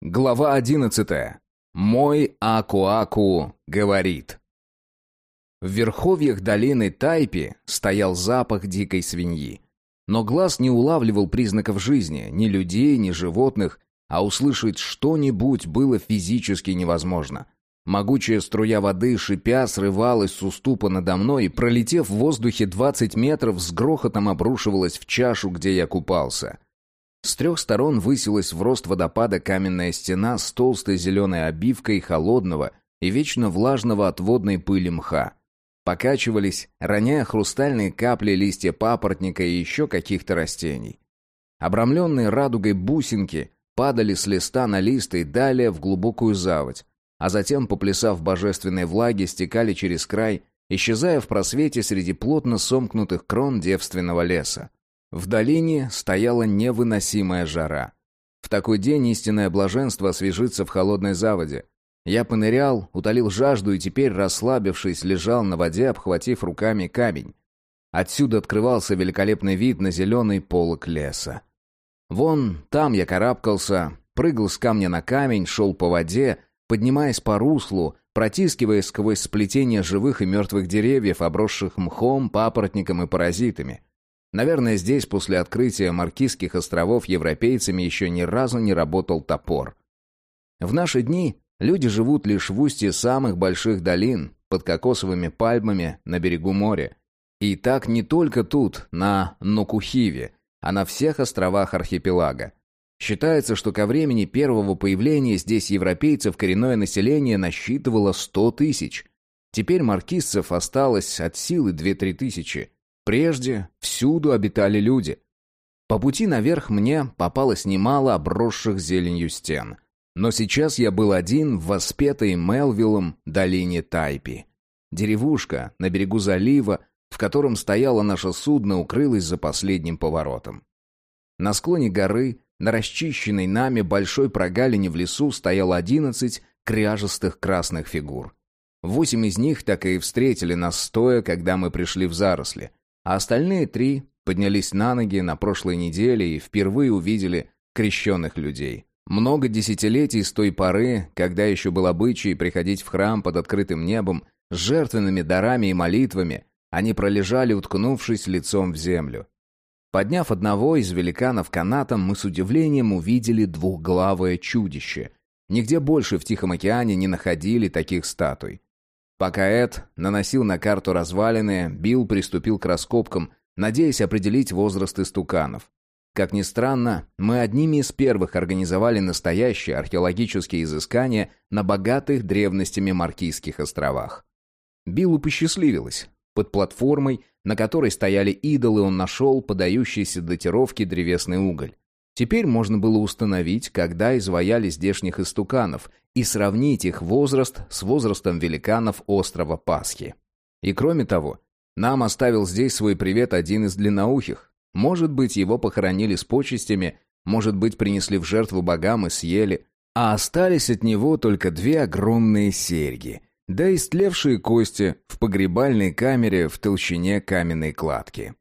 Глава одиннадцатая. Мой Аку-Аку говорит. В верховьях долины Тайпи стоял запах дикой свиньи. Но глаз не улавливал признаков жизни, ни людей, ни животных, а услышать что-нибудь было физически невозможно. Могучая струя воды, шипя, срывалась с уступа надо мной и, пролетев в воздухе двадцать метров, с грохотом обрушивалась в чашу, где я купался. С трех сторон высилась в рост водопада каменная стена с толстой зеленой обивкой холодного и вечно влажного от водной пыли мха. Покачивались, роняя хрустальные капли листья папоротника и еще каких-то растений. Обрамленные радугой бусинки падали с листа на лист и далее в глубокую заводь, а затем, поплясав божественной влаги, стекали через край, исчезая в просвете среди плотно сомкнутых крон девственного леса. В долине стояла невыносимая жара. В такой день истинное блаженство освежится в холодной заводе. Я понырял, утолил жажду и теперь, расслабившись, лежал на воде, обхватив руками камень. Отсюда открывался великолепный вид на зеленый полок леса. Вон там я карабкался, прыгал с камня на камень, шел по воде, поднимаясь по руслу, протискиваясь сквозь сплетение живых и мертвых деревьев, обросших мхом, папоротником и паразитами. Наверное, здесь после открытия Маркизских островов европейцами еще ни разу не работал топор. В наши дни люди живут лишь в устье самых больших долин, под кокосовыми пальмами на берегу моря. И так не только тут, на Нокухиве, а на всех островах архипелага. Считается, что ко времени первого появления здесь европейцев коренное население насчитывало 100 тысяч. Теперь маркизцев осталось от силы 2-3 тысячи. Прежде всюду обитали люди. По пути наверх мне попалось немало обросших зеленью стен. Но сейчас я был один в воспетой Мелвиллом долине Тайпи. Деревушка на берегу залива, в котором стояло наше судно, укрылась за последним поворотом. На склоне горы, на расчищенной нами большой прогалине в лесу стояло одиннадцать кряжестых красных фигур. Восемь из них так и встретили нас стоя, когда мы пришли в заросли а остальные три поднялись на ноги на прошлой неделе и впервые увидели крещенных людей. Много десятилетий с той поры, когда еще был обычай приходить в храм под открытым небом, с жертвенными дарами и молитвами, они пролежали, уткнувшись лицом в землю. Подняв одного из великанов канатом, мы с удивлением увидели двухглавое чудище. Нигде больше в Тихом океане не находили таких статуй. Пока Эд наносил на карту развалины, Билл приступил к раскопкам, надеясь определить возраст истуканов. Как ни странно, мы одними из первых организовали настоящие археологические изыскания на богатых древностями Маркизских островах. Биллу посчастливилось. Под платформой, на которой стояли идолы, он нашел подающийся датировке древесный уголь. Теперь можно было установить, когда изваяли здешних истуканов, и сравнить их возраст с возрастом великанов острова Пасхи. И кроме того, нам оставил здесь свой привет один из длинноухих. Может быть, его похоронили с почестями, может быть, принесли в жертву богам и съели, а остались от него только две огромные серьги, да истлевшие кости в погребальной камере в толщине каменной кладки.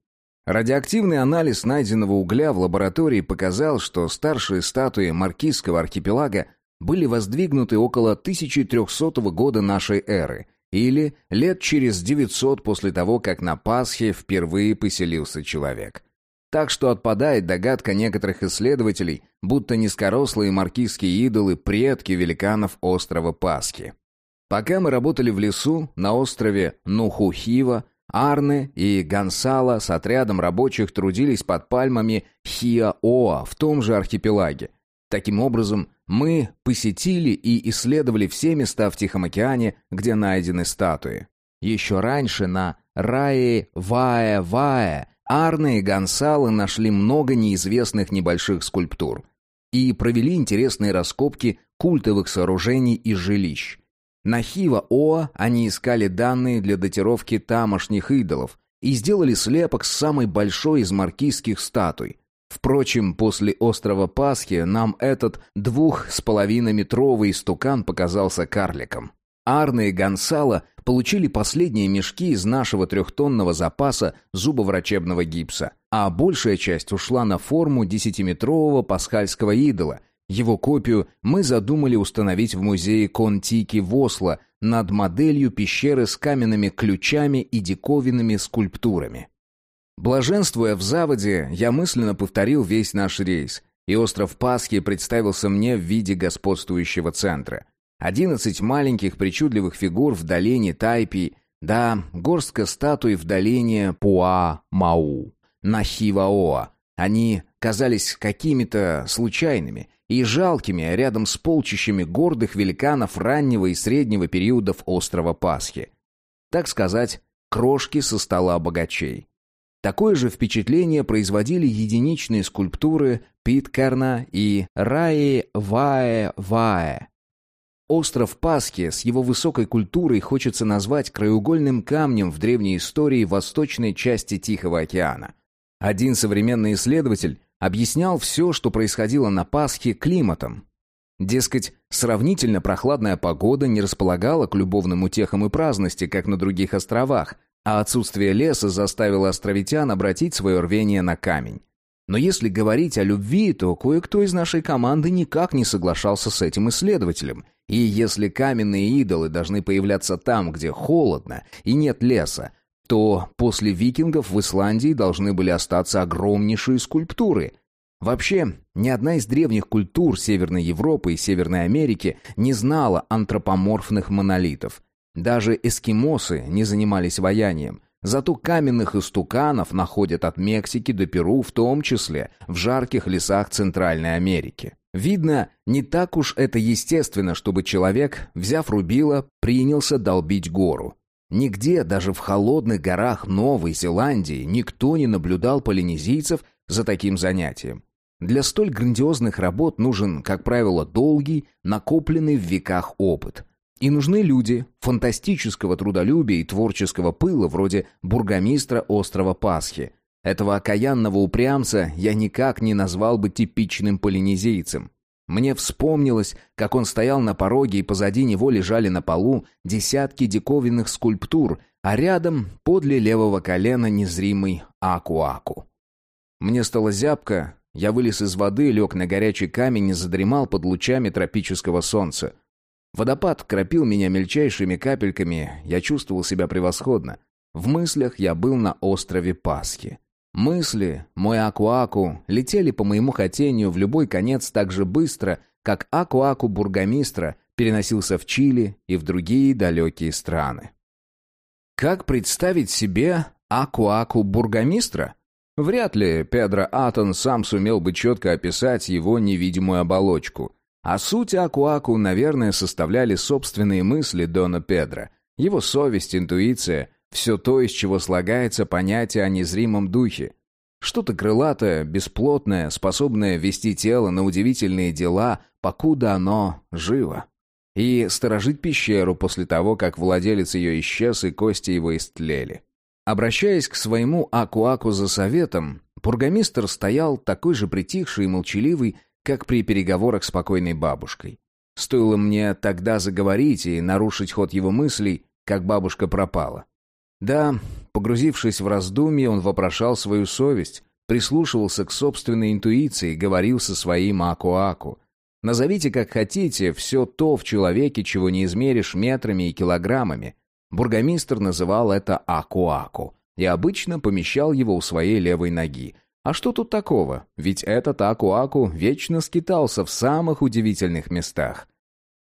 Радиоактивный анализ найденного угля в лаборатории показал, что старшие статуи Маркизского архипелага были воздвигнуты около 1300 года нашей эры, или лет через 900 после того, как на Пасхе впервые поселился человек. Так что отпадает догадка некоторых исследователей, будто низкорослые маркизские идолы – предки великанов острова Пасхи. Пока мы работали в лесу, на острове Нухухива, Арне и Гонсало с отрядом рабочих трудились под пальмами Хиаоа в том же архипелаге. Таким образом, мы посетили и исследовали все места в Тихом океане, где найдены статуи. Еще раньше на Рае Вае Вае Арне и Гонсало нашли много неизвестных небольших скульптур и провели интересные раскопки культовых сооружений и жилищ. На Хива-Оа они искали данные для датировки тамошних идолов и сделали слепок с самой большой из маркизских статуй. Впрочем, после острова Пасхи нам этот двух с половиной метровый стукан показался карликом. Арне и Гонсало получили последние мешки из нашего трехтонного запаса зубоврачебного гипса, а большая часть ушла на форму десятиметрового пасхальского идола, Его копию мы задумали установить в музее Контики в Осло над моделью пещеры с каменными ключами и диковинными скульптурами. Блаженствуя в заводе, я мысленно повторил весь наш рейс, и остров Пасхи представился мне в виде господствующего центра. Одиннадцать маленьких причудливых фигур в долине Тайпи, да, горстка статуй в долине Пуа-Мау, Нахиваоа. Они казались какими-то случайными и жалкими рядом с полчищами гордых великанов раннего и среднего периодов острова Пасхи. Так сказать, крошки со стола богачей. Такое же впечатление производили единичные скульптуры Питкерна и Раи Вае Вае. Остров Пасхи с его высокой культурой хочется назвать краеугольным камнем в древней истории восточной части Тихого океана. Один современный исследователь объяснял все, что происходило на Пасхе, климатом. Дескать, сравнительно прохладная погода не располагала к любовным утехам и праздности, как на других островах, а отсутствие леса заставило островитян обратить свое рвение на камень. Но если говорить о любви, то кое-кто из нашей команды никак не соглашался с этим исследователем. И если каменные идолы должны появляться там, где холодно и нет леса, то после викингов в Исландии должны были остаться огромнейшие скульптуры. Вообще, ни одна из древних культур Северной Европы и Северной Америки не знала антропоморфных монолитов. Даже эскимосы не занимались ваянием. Зато каменных истуканов находят от Мексики до Перу, в том числе в жарких лесах Центральной Америки. Видно, не так уж это естественно, чтобы человек, взяв рубило, принялся долбить гору. Нигде, даже в холодных горах Новой Зеландии, никто не наблюдал полинезийцев за таким занятием. Для столь грандиозных работ нужен, как правило, долгий, накопленный в веках опыт. И нужны люди фантастического трудолюбия и творческого пыла, вроде бургомистра острова Пасхи. Этого окаянного упрямца я никак не назвал бы типичным полинезийцем. Мне вспомнилось, как он стоял на пороге, и позади него лежали на полу десятки диковинных скульптур, а рядом, подле левого колена, незримый Аку-Аку. Мне стало зябко, я вылез из воды, лег на горячий камень и задремал под лучами тропического солнца. Водопад кропил меня мельчайшими капельками, я чувствовал себя превосходно. В мыслях я был на острове Пасхи. Мысли, мой Аку-Аку, летели по моему хотению в любой конец так же быстро, как Аку-Аку бургомистра переносился в Чили и в другие далекие страны. Как представить себе Аку-Аку бургомистра? Вряд ли Педро Атон сам сумел бы четко описать его невидимую оболочку. А суть Аку-Аку, наверное, составляли собственные мысли Дона Педро, его совесть, интуиция, все то, из чего слагается понятие о незримом духе. Что-то крылатое, бесплотное, способное вести тело на удивительные дела, покуда оно живо. И сторожить пещеру после того, как владелец ее исчез и кости его истлели. Обращаясь к своему Аку-Аку за советом, бургомистр стоял такой же притихший и молчаливый, как при переговорах с покойной бабушкой. Стоило мне тогда заговорить и нарушить ход его мыслей, как бабушка пропала. Да, погрузившись в раздумье, он вопрошал свою совесть, прислушивался к собственной интуиции, говорил со своим Аку-Аку. Назовите как хотите все то в человеке, чего не измеришь метрами и килограммами. Бургомистр называл это Аку-Аку и обычно помещал его у своей левой ноги. А что тут такого? Ведь этот Аку-Аку вечно скитался в самых удивительных местах.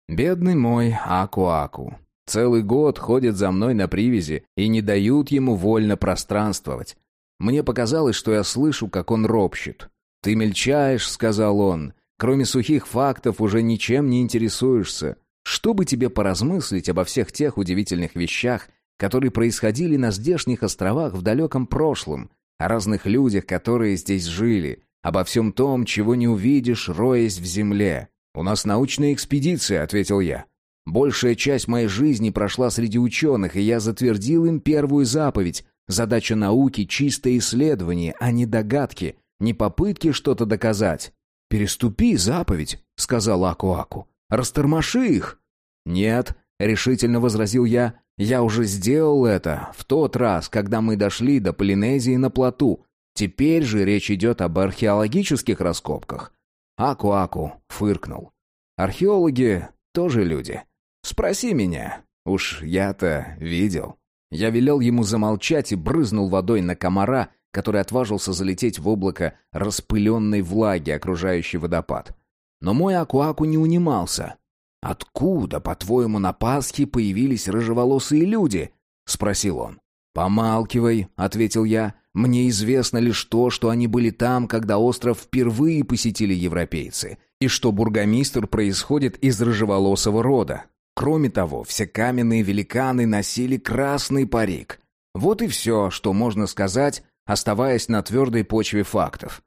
Бедный мой Аку-Аку. Целый год ходят за мной на привязи и не дают ему вольно пространствовать. Мне показалось, что я слышу, как он ропщет. «Ты мельчаешь», — сказал он. «Кроме сухих фактов уже ничем не интересуешься. Что бы тебе поразмыслить обо всех тех удивительных вещах, которые происходили на здешних островах в далеком прошлом, о разных людях, которые здесь жили, обо всем том, чего не увидишь, роясь в земле. «У нас научная экспедиция», — ответил я. Большая часть моей жизни прошла среди ученых, и я затвердил им первую заповедь. Задача науки — чистое исследование, а не догадки, не попытки что-то доказать. «Переступи заповедь», — сказал Аку-Аку. «Растормоши их». «Нет», — решительно возразил я, — «я уже сделал это в тот раз, когда мы дошли до Полинезии на плоту. Теперь же речь идет об археологических раскопках. Аку-Аку фыркнул. «Археологи тоже люди. Спроси меня. Уж я-то видел». Я велел ему замолчать и брызнул водой на комара, который отважился залететь в облако распыленной влаги, окружающей водопад. Но мой Аку-Аку не унимался. «Откуда, по-твоему, на Пасхе появились рыжеволосые люди?» — спросил он. «Помалкивай», — ответил я. «Мне известно лишь то, что они были там, когда остров впервые посетили европейцы, и что бургомистр происходит из рыжеволосого рода. Кроме того, все каменные великаны носили красный парик. Вот и все, что можно сказать, оставаясь на твердой почве фактов.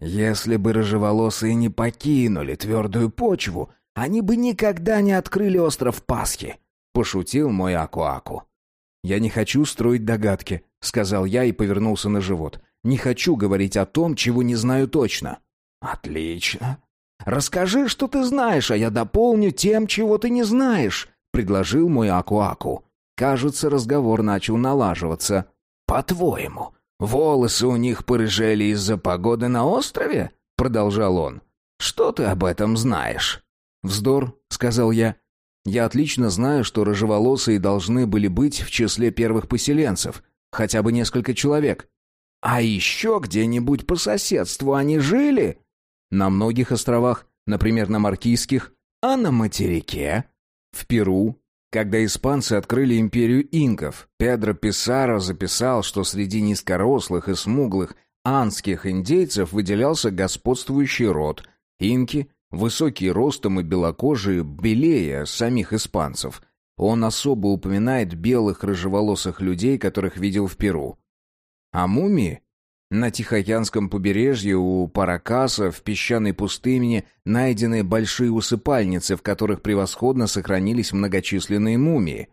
Если бы рыжеволосые не покинули твердую почву, они бы никогда не открыли остров Пасхи, пошутил мой Аку-Аку. Я не хочу строить догадки, сказал я и повернулся на живот. Не хочу говорить о том, чего не знаю точно. Отлично. Расскажи, что ты знаешь, а я дополню тем, чего ты не знаешь, предложил мой Аку-Аку. Кажется, разговор начал налаживаться. По-твоему, волосы у них порыжели из-за погоды на острове? продолжал он. Что ты об этом знаешь? Вздор, сказал я. Я отлично знаю, что рыжеволосые должны были быть в числе первых поселенцев, хотя бы несколько человек. А еще где-нибудь по соседству они жили? На многих островах, например, на Маркизских, а на материке? В Перу, когда испанцы открыли империю инков, Педро Писаро записал, что среди низкорослых и смуглых анских индейцев выделялся господствующий род. Инки, высокие ростом и белокожие, белее самих испанцев. Он особо упоминает белых рыжеволосых людей, которых видел в Перу. А мумии на Тихоокеанском побережье у Паракаса в песчаной пустыне найдены большие усыпальницы, в которых превосходно сохранились многочисленные мумии.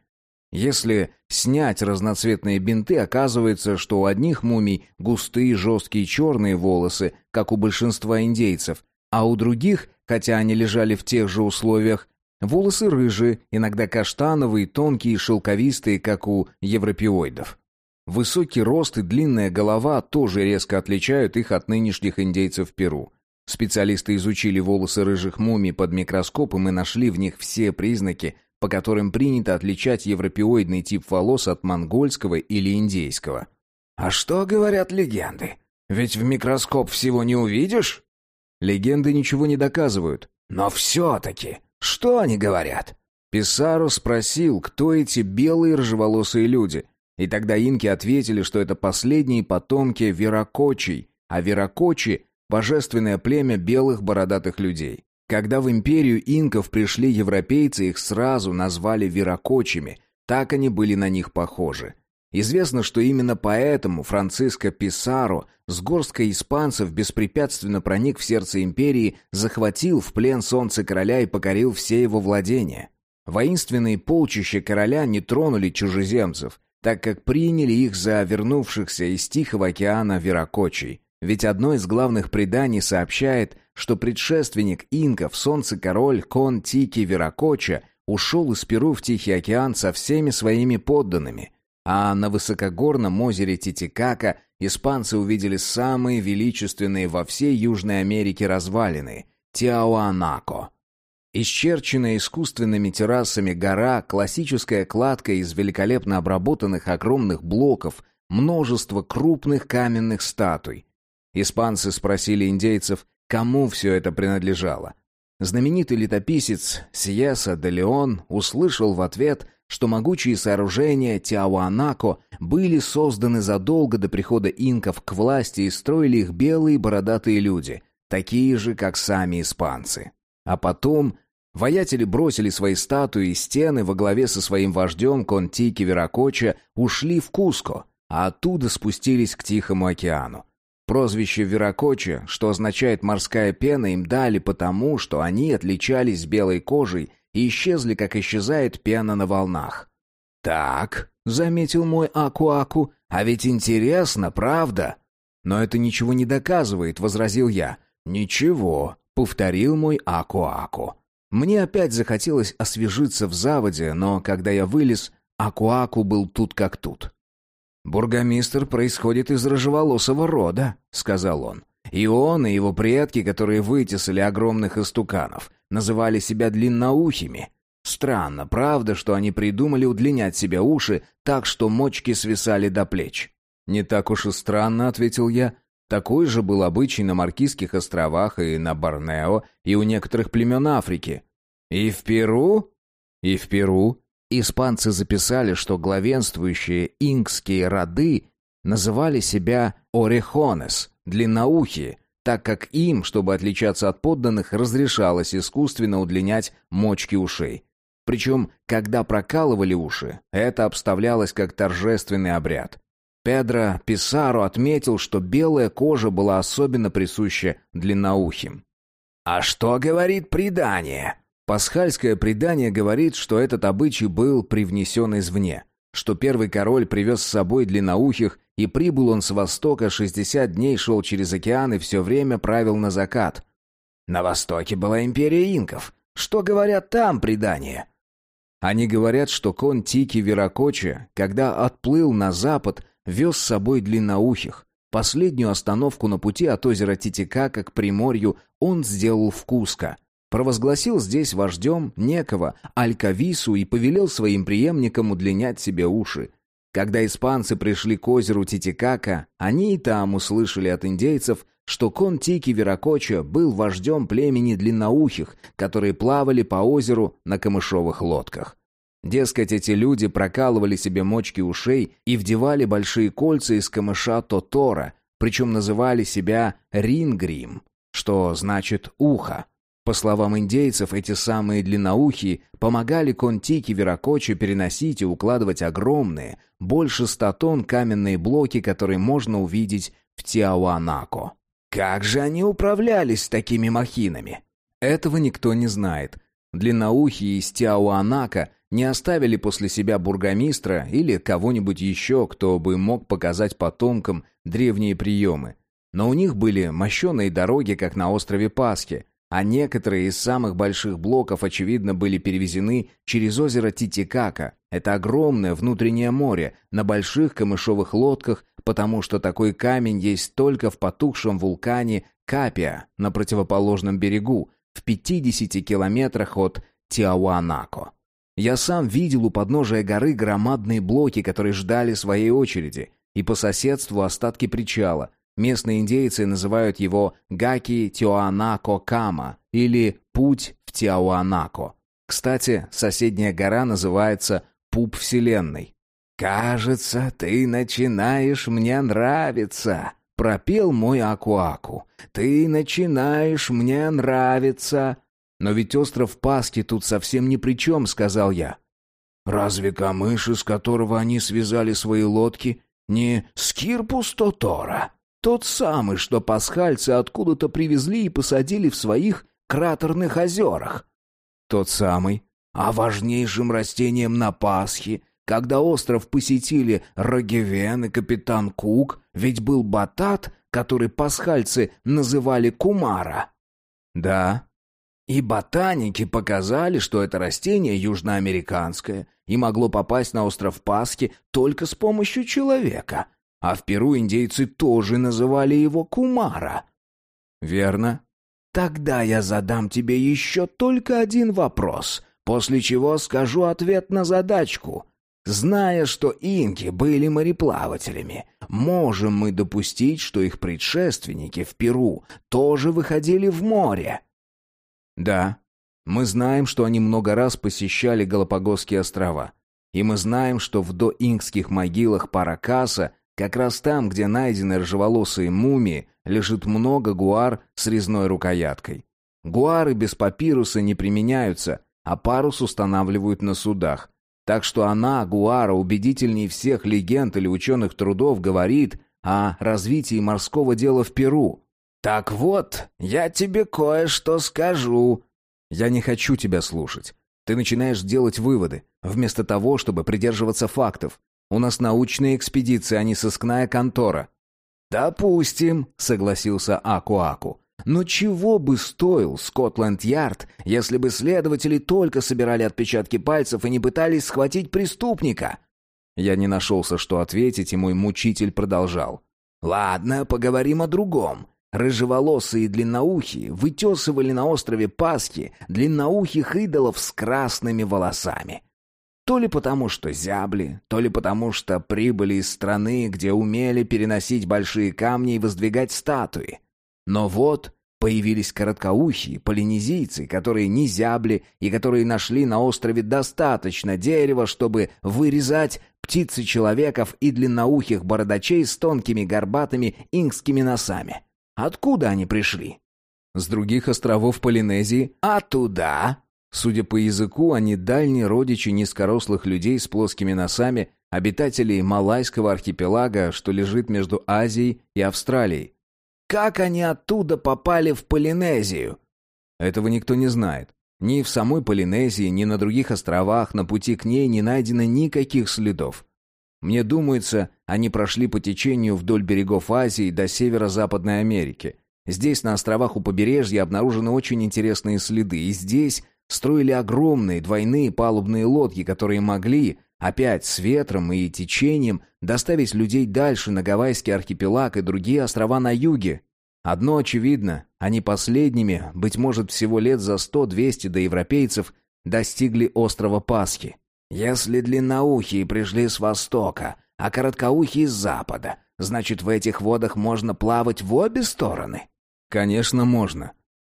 Если снять разноцветные бинты, оказывается, что у одних мумий густые жесткие черные волосы, как у большинства индейцев, а у других, хотя они лежали в тех же условиях, волосы рыжие, иногда каштановые, тонкие и шелковистые, как у европеоидов. Высокий рост и длинная голова тоже резко отличают их от нынешних индейцев Перу. Специалисты изучили волосы рыжих мумий под микроскопом и нашли в них все признаки, по которым принято отличать европеоидный тип волос от монгольского или индейского. «А что говорят легенды? Ведь в микроскоп всего не увидишь?» Легенды ничего не доказывают. «Но все-таки, что они говорят?» Писаро спросил, кто эти белые рыжеволосые люди – и тогда инки ответили, что это последние потомки Веракочей, а Веракочи – божественное племя белых бородатых людей. Когда в империю инков пришли европейцы, их сразу назвали Веракочами, так они были на них похожи. Известно, что именно поэтому Франциско Писаро с горсткой испанцев беспрепятственно проник в сердце империи, захватил в плен солнце короля и покорил все его владения. Воинственные полчища короля не тронули чужеземцев, так как приняли их за вернувшихся из Тихого океана Веракочей. Ведь одно из главных преданий сообщает, что предшественник инков, солнце-король Кон Тики Веракоча, ушел из Перу в Тихий океан со всеми своими подданными. А на высокогорном озере Титикака испанцы увидели самые величественные во всей Южной Америке развалины – Тиауанако – Исчерченная искусственными террасами гора, классическая кладка из великолепно обработанных огромных блоков, множество крупных каменных статуй. Испанцы спросили индейцев, кому все это принадлежало. Знаменитый летописец Сиеса де Леон услышал в ответ, что могучие сооружения Тиауанако были созданы задолго до прихода инков к власти и строили их белые бородатые люди, такие же, как сами испанцы. А потом Воятели бросили свои статуи и стены во главе со своим вождем Контики Веракоча, ушли в Куско, а оттуда спустились к Тихому океану. Прозвище Веракоча, что означает «морская пена», им дали потому, что они отличались белой кожей и исчезли, как исчезает пена на волнах. «Так», — заметил мой Аку-Аку, — «а ведь интересно, правда?» «Но это ничего не доказывает», — возразил я. «Ничего», — повторил мой Аку-Аку. Мне опять захотелось освежиться в заводе, но когда я вылез, Акуаку был тут как тут. «Бургомистр происходит из рыжеволосого рода», — сказал он. И он, и его предки, которые вытесали огромных истуканов, называли себя длинноухими. Странно, правда, что они придумали удлинять себе уши так, что мочки свисали до плеч. «Не так уж и странно», — ответил я. «Такой же был обычай на Маркизских островах и на Борнео, и у некоторых племен Африки». «И в Перу?» «И в Перу». Испанцы записали, что главенствующие инкские роды называли себя «орехонес» — длинноухие, так как им, чтобы отличаться от подданных, разрешалось искусственно удлинять мочки ушей. Причем, когда прокалывали уши, это обставлялось как торжественный обряд. Педро Писаро отметил, что белая кожа была особенно присуща длинноухим. «А что говорит предание?» Пасхальское предание говорит, что этот обычай был привнесен извне, что первый король привез с собой длинноухих, и прибыл он с востока, 60 дней шел через океан и все время правил на закат. На востоке была империя инков. Что говорят там предания? Они говорят, что кон Тики Веракоча, когда отплыл на запад, вез с собой длинноухих. Последнюю остановку на пути от озера Титикака к Приморью он сделал в Куско. Провозгласил здесь вождем некого Алькавису и повелел своим преемникам удлинять себе уши. Когда испанцы пришли к озеру Титикака, они и там услышали от индейцев, что кон Тики Веракоча был вождем племени длинноухих, которые плавали по озеру на камышовых лодках. Дескать, эти люди прокалывали себе мочки ушей и вдевали большие кольца из камыша Тотора, причем называли себя Рингрим, что значит «ухо». По словам индейцев, эти самые длинноухие помогали Контики Веракоче переносить и укладывать огромные, больше ста тонн каменные блоки, которые можно увидеть в Тиауанако. Как же они управлялись с такими махинами? Этого никто не знает. Длинноухие из Тиауанака не оставили после себя бургомистра или кого-нибудь еще, кто бы мог показать потомкам древние приемы. Но у них были мощеные дороги, как на острове Пасхи, а некоторые из самых больших блоков, очевидно, были перевезены через озеро Титикака. Это огромное внутреннее море на больших камышовых лодках, потому что такой камень есть только в потухшем вулкане Капия на противоположном берегу, в 50 километрах от Тиауанако. Я сам видел у подножия горы громадные блоки, которые ждали своей очереди, и по соседству остатки причала, Местные индейцы называют его Гаки Тиоанако Кама или Путь в Тиауанако. Кстати, соседняя гора называется Пуп Вселенной. «Кажется, ты начинаешь мне нравиться», — пропел мой Акуаку. «Ты начинаешь мне нравиться». «Но ведь остров Пасхи тут совсем ни при чем», — сказал я. «Разве камыш, из которого они связали свои лодки, не Скирпус Тотора?» Тот самый, что пасхальцы откуда-то привезли и посадили в своих кратерных озерах. Тот самый. А важнейшим растением на Пасхе, когда остров посетили Рогевен и капитан Кук, ведь был батат, который пасхальцы называли кумара. Да. И ботаники показали, что это растение южноамериканское и могло попасть на остров Пасхи только с помощью человека — а в Перу индейцы тоже называли его Кумара. Верно. Тогда я задам тебе еще только один вопрос, после чего скажу ответ на задачку. Зная, что инки были мореплавателями, можем мы допустить, что их предшественники в Перу тоже выходили в море? Да. Мы знаем, что они много раз посещали Галапагосские острова. И мы знаем, что в доинкских могилах Паракаса как раз там, где найдены ржеволосые мумии, лежит много гуар с резной рукояткой. Гуары без папируса не применяются, а парус устанавливают на судах. Так что она, гуара, убедительней всех легенд или ученых трудов говорит о развитии морского дела в Перу. «Так вот, я тебе кое-что скажу». «Я не хочу тебя слушать. Ты начинаешь делать выводы, вместо того, чтобы придерживаться фактов. У нас научная экспедиция, а не сыскная контора». «Допустим», — согласился Аку-Аку. «Но чего бы стоил Скотланд-Ярд, если бы следователи только собирали отпечатки пальцев и не пытались схватить преступника?» Я не нашелся, что ответить, и мой мучитель продолжал. «Ладно, поговорим о другом. Рыжеволосые и длинноухие вытесывали на острове Пасхи длинноухих идолов с красными волосами. То ли потому, что зябли, то ли потому, что прибыли из страны, где умели переносить большие камни и воздвигать статуи. Но вот появились короткоухие полинезийцы, которые не зябли и которые нашли на острове достаточно дерева, чтобы вырезать птицы-человеков и длинноухих бородачей с тонкими горбатыми инкскими носами. Откуда они пришли? С других островов Полинезии. А туда? Судя по языку, они дальние родичи низкорослых людей с плоскими носами, обитателей Малайского архипелага, что лежит между Азией и Австралией. Как они оттуда попали в Полинезию? Этого никто не знает. Ни в самой Полинезии, ни на других островах на пути к ней не найдено никаких следов. Мне думается, они прошли по течению вдоль берегов Азии до северо-западной Америки. Здесь, на островах у побережья, обнаружены очень интересные следы, и здесь строили огромные двойные палубные лодки, которые могли, опять с ветром и течением, доставить людей дальше на Гавайский архипелаг и другие острова на юге. Одно очевидно, они последними, быть может, всего лет за сто-двести до европейцев, достигли острова Пасхи. Если длинноухие пришли с востока, а короткоухие с запада, значит, в этих водах можно плавать в обе стороны? Конечно, можно.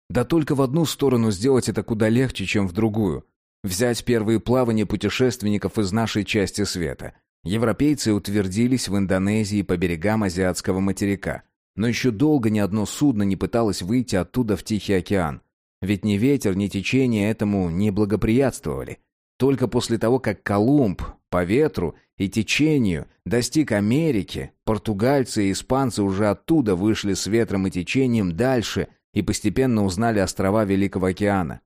Да только в одну сторону сделать это куда легче, чем в другую. Взять первые плавания путешественников из нашей части света. Европейцы утвердились в Индонезии по берегам азиатского материка. Но еще долго ни одно судно не пыталось выйти оттуда в Тихий океан. Ведь ни ветер, ни течение этому не благоприятствовали. Только после того, как Колумб по ветру и течению достиг Америки, португальцы и испанцы уже оттуда вышли с ветром и течением дальше и постепенно узнали острова Великого океана.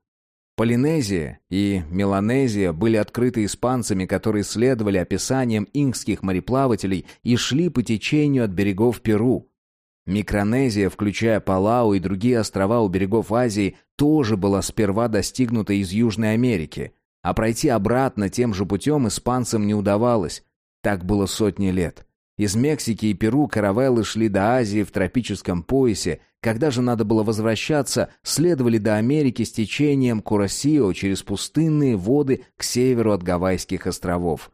Полинезия и Меланезия были открыты испанцами, которые следовали описаниям инкских мореплавателей и шли по течению от берегов Перу. Микронезия, включая Палау и другие острова у берегов Азии, тоже была сперва достигнута из Южной Америки, а пройти обратно тем же путем испанцам не удавалось. Так было сотни лет. Из Мексики и Перу каравеллы шли до Азии в тропическом поясе, когда же надо было возвращаться, следовали до Америки с течением Курасио через пустынные воды к северу от Гавайских островов.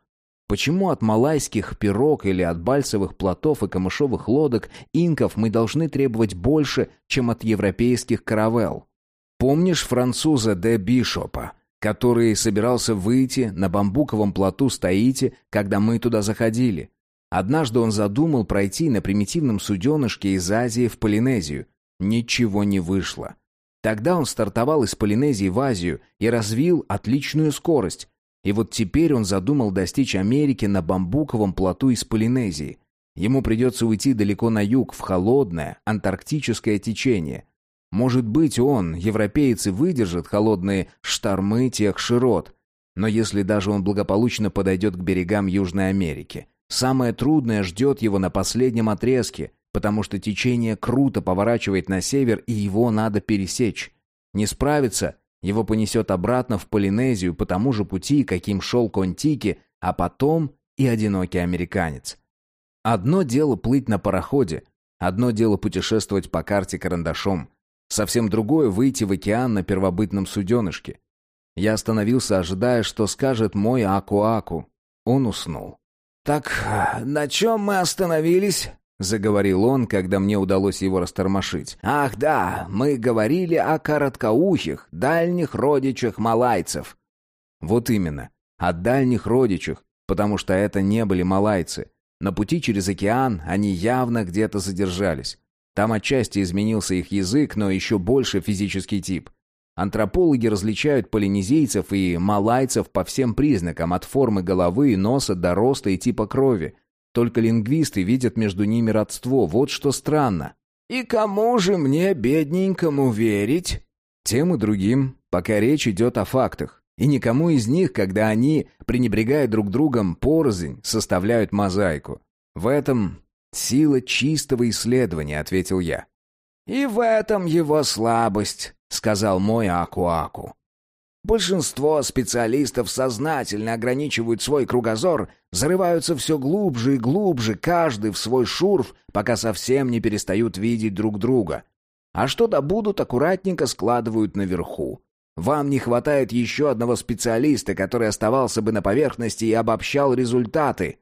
Почему от малайских пирог или от бальсовых плотов и камышовых лодок инков мы должны требовать больше, чем от европейских каравелл? Помнишь француза де Бишопа? Который собирался выйти на бамбуковом плоту Стоите, когда мы туда заходили. Однажды он задумал пройти на примитивном суденышке из Азии в Полинезию. Ничего не вышло. Тогда он стартовал из Полинезии в Азию и развил отличную скорость. И вот теперь он задумал достичь Америки на бамбуковом плоту из Полинезии. Ему придется уйти далеко на юг, в холодное антарктическое течение – может быть, он, европейцы, выдержит холодные штормы тех широт. Но если даже он благополучно подойдет к берегам Южной Америки, самое трудное ждет его на последнем отрезке, потому что течение круто поворачивает на север, и его надо пересечь. Не справится, его понесет обратно в Полинезию по тому же пути, каким шел Контики, а потом и одинокий американец. Одно дело плыть на пароходе, одно дело путешествовать по карте карандашом, Совсем другое выйти в океан на первобытном суденышке. Я остановился, ожидая, что скажет мой Аку-Аку. Он уснул. «Так на чем мы остановились?» — заговорил он, когда мне удалось его растормошить. «Ах да, мы говорили о короткоухих, дальних родичах малайцев». «Вот именно, о дальних родичах, потому что это не были малайцы. На пути через океан они явно где-то задержались. Там отчасти изменился их язык, но еще больше физический тип. Антропологи различают полинезийцев и малайцев по всем признакам, от формы головы и носа до роста и типа крови. Только лингвисты видят между ними родство, вот что странно. «И кому же мне, бедненькому, верить?» Тем и другим, пока речь идет о фактах. И никому из них, когда они, пренебрегая друг другом порознь, составляют мозаику. В этом «Сила чистого исследования», — ответил я. «И в этом его слабость», — сказал мой Аку-Аку. Большинство специалистов сознательно ограничивают свой кругозор, зарываются все глубже и глубже, каждый в свой шурф, пока совсем не перестают видеть друг друга. а что добудут, аккуратненько складывают наверху. Вам не хватает еще одного специалиста, который оставался бы на поверхности и обобщал результаты».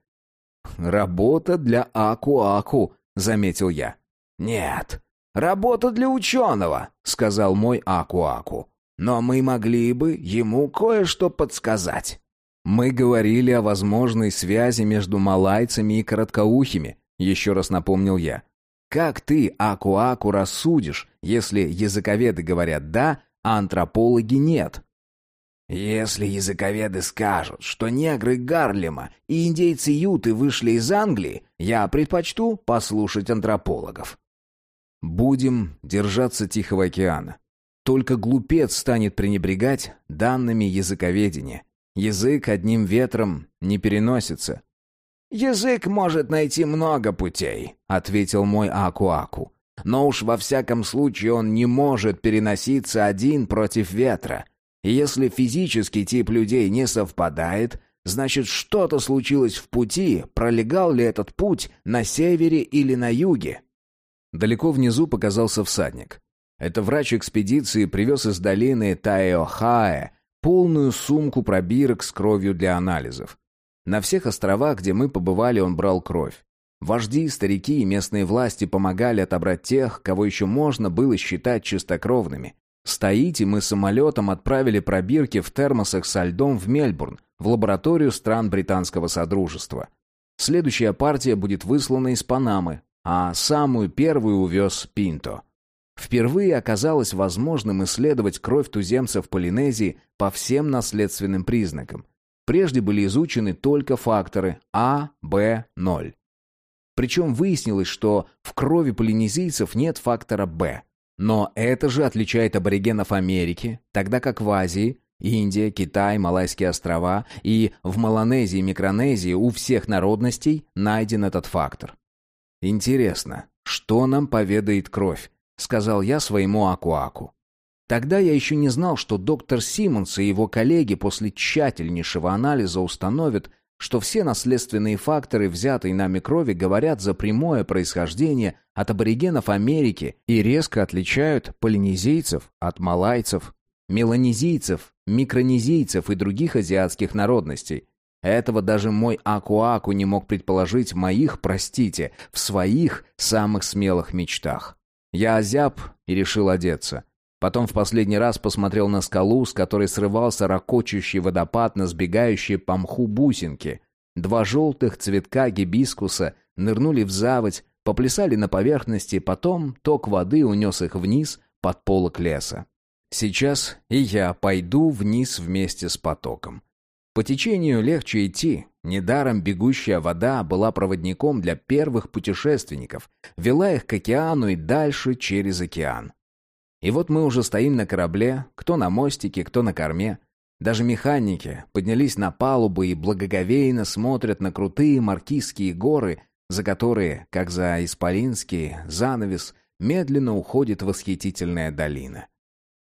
«Работа для Аку-Аку», — заметил я. «Нет, работа для ученого», — сказал мой Аку-Аку. «Но мы могли бы ему кое-что подсказать». «Мы говорили о возможной связи между малайцами и короткоухими», — еще раз напомнил я. «Как ты, Аку-Аку, рассудишь, если языковеды говорят «да», а антропологи нет?» Если языковеды скажут, что негры Гарлема и индейцы Юты вышли из Англии, я предпочту послушать антропологов. Будем держаться Тихого океана. Только глупец станет пренебрегать данными языковедения. Язык одним ветром не переносится. «Язык может найти много путей», — ответил мой Аку-Аку. «Но уж во всяком случае он не может переноситься один против ветра. Если физический тип людей не совпадает, значит что-то случилось в пути, пролегал ли этот путь на севере или на юге». Далеко внизу показался всадник. Это врач экспедиции привез из долины Таэохаэ полную сумку пробирок с кровью для анализов. На всех островах, где мы побывали, он брал кровь. Вожди, старики и местные власти помогали отобрать тех, кого еще можно было считать чистокровными. С Таити мы самолетом отправили пробирки в термосах со льдом в Мельбурн, в лабораторию стран Британского Содружества. Следующая партия будет выслана из Панамы, а самую первую увез Пинто. Впервые оказалось возможным исследовать кровь туземцев Полинезии по всем наследственным признакам. Прежде были изучены только факторы А, Б, 0. Причем выяснилось, что в крови полинезийцев нет фактора Б. Но это же отличает аборигенов Америки, тогда как в Азии, Индия, Китай, Малайские острова и в Малонезии и Микронезии у всех народностей найден этот фактор. Интересно, что нам поведает кровь? сказал я своему Акуаку. Тогда я еще не знал, что доктор Симмонс и его коллеги после тщательнейшего анализа установят, что все наследственные факторы, взятые нами крови, говорят за прямое происхождение от аборигенов Америки и резко отличают полинезийцев от малайцев, меланезийцев, микронезийцев и других азиатских народностей. Этого даже мой Акуаку не мог предположить в моих, простите, в своих самых смелых мечтах. Я озяб и решил одеться. Потом в последний раз посмотрел на скалу, с которой срывался ракочущий водопад на сбегающие по мху бусинки. Два желтых цветка гибискуса нырнули в заводь, поплясали на поверхности, потом ток воды унес их вниз под полок леса. Сейчас и я пойду вниз вместе с потоком. По течению легче идти, Недаром бегущая вода была проводником для первых путешественников, вела их к океану и дальше через океан. И вот мы уже стоим на корабле, кто на мостике, кто на корме. Даже механики поднялись на палубу и благоговейно смотрят на крутые маркизские горы, за которые, как за исполинский занавес, медленно уходит восхитительная долина.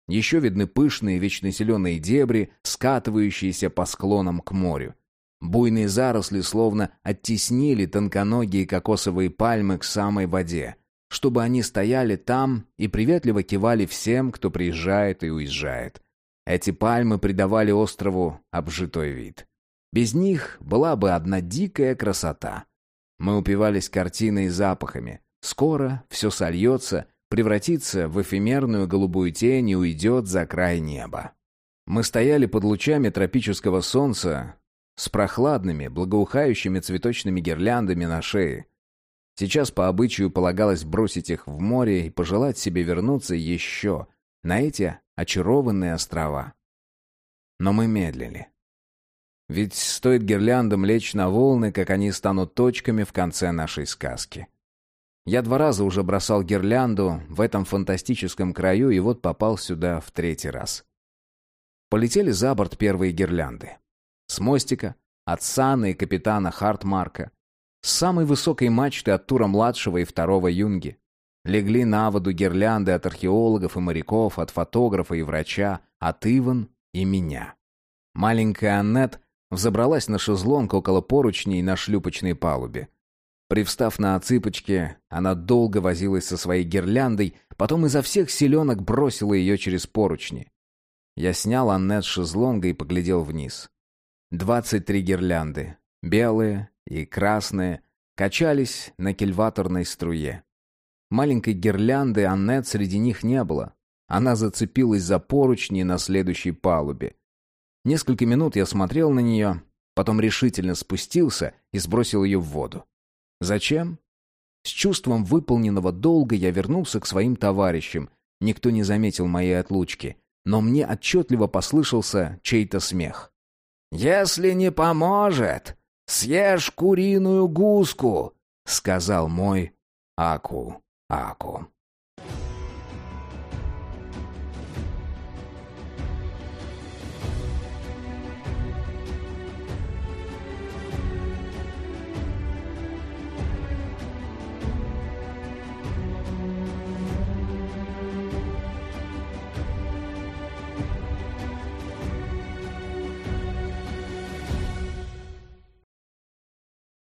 Еще видны пышные вечно зеленые дебри, скатывающиеся по склонам к морю. Буйные заросли словно оттеснили тонконогие кокосовые пальмы к самой воде, чтобы они стояли там и приветливо кивали всем, кто приезжает и уезжает. Эти пальмы придавали острову обжитой вид. Без них была бы одна дикая красота. Мы упивались картиной и запахами. Скоро все сольется, превратится в эфемерную голубую тень и уйдет за край неба. Мы стояли под лучами тропического солнца, с прохладными, благоухающими цветочными гирляндами на шее. Сейчас по обычаю полагалось бросить их в море и пожелать себе вернуться еще на эти очарованные острова. Но мы медлили. Ведь стоит гирляндам лечь на волны, как они станут точками в конце нашей сказки. Я два раза уже бросал гирлянду в этом фантастическом краю и вот попал сюда в третий раз. Полетели за борт первые гирлянды. С мостика, от Сана и капитана Хартмарка. С самой высокой мачты от Тура-младшего и второго юнги. Легли на воду гирлянды от археологов и моряков, от фотографа и врача, от Иван и меня. Маленькая Аннет взобралась на шезлонг около поручней на шлюпочной палубе. Привстав на цыпочки, она долго возилась со своей гирляндой, потом изо всех селенок бросила ее через поручни. Я снял Аннет с шезлонга и поглядел вниз. Двадцать три гирлянды, белые и красные, качались на кильваторной струе. Маленькой гирлянды Аннет среди них не было. Она зацепилась за поручни на следующей палубе. Несколько минут я смотрел на нее, потом решительно спустился и сбросил ее в воду. Зачем? С чувством выполненного долга я вернулся к своим товарищам. Никто не заметил моей отлучки, но мне отчетливо послышался чей-то смех. «Если не поможет, съешь куриную гуску», — сказал мой Аку Аку.